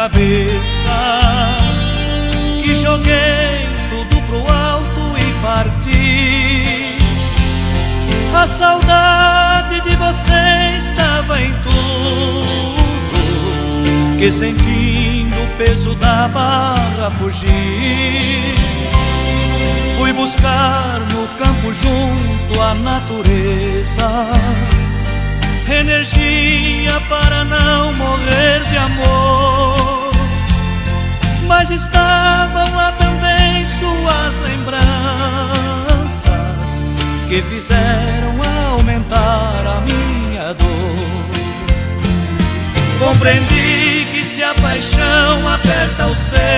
cabeça que joguei tudo pro alto e parti. A saudade de você estava em tudo, que sentindo o peso da barra fugir. Fui buscar no campo junto à natureza energia para não morrer de amor. Mas estavam lá também suas lembranças que fizeram aumentar a minha dor. Compreendi que se a paixão aperta o seco,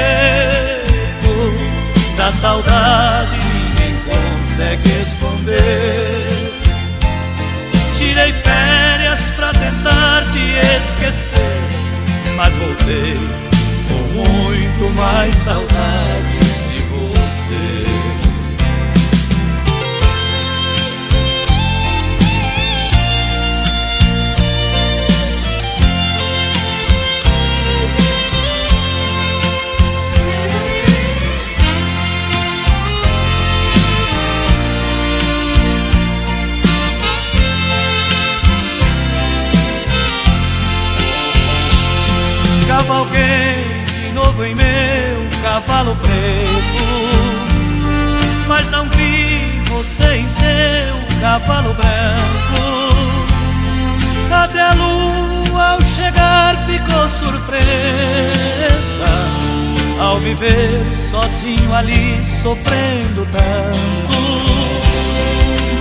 da saudade ninguém consegue esconder. Esquecer, mas voltei com muito mais saudades Cavalguei de novo em meu cavalo preto. Mas não vi você em seu cavalo branco. Até a lua ao chegar ficou surpresa. Ao me ver sozinho ali sofrendo tanto.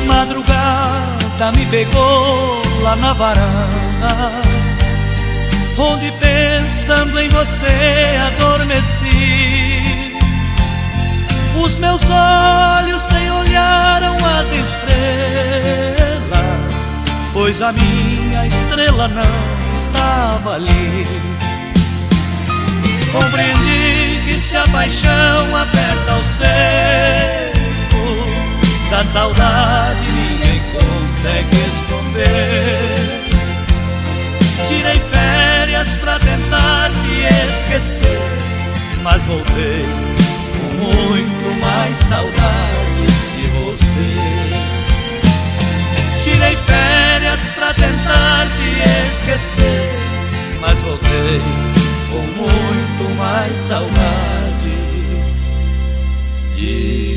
Madrugada me pegou lá na varanda onde pensando em você adormeci. Os meus olhos nem olharam as estrelas, pois a minha estrela não estava ali. Compreendi que se a paixão aperta o seco, da saudade ninguém consegue esconder. Tirei pra tentar te esquecer, mas voltei com muito mais saudades de você. Tirei férias pra tentar te esquecer, mas voltei com muito mais saudade de